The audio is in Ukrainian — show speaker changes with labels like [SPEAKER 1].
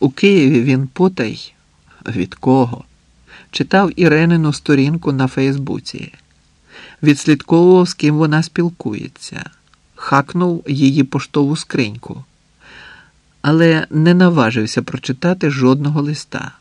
[SPEAKER 1] У Києві він потай від кого? Читав Іренину сторінку на Фейсбуці, відслідковував, з ким вона спілкується, хакнув її поштову скриньку, але не наважився прочитати жодного листа.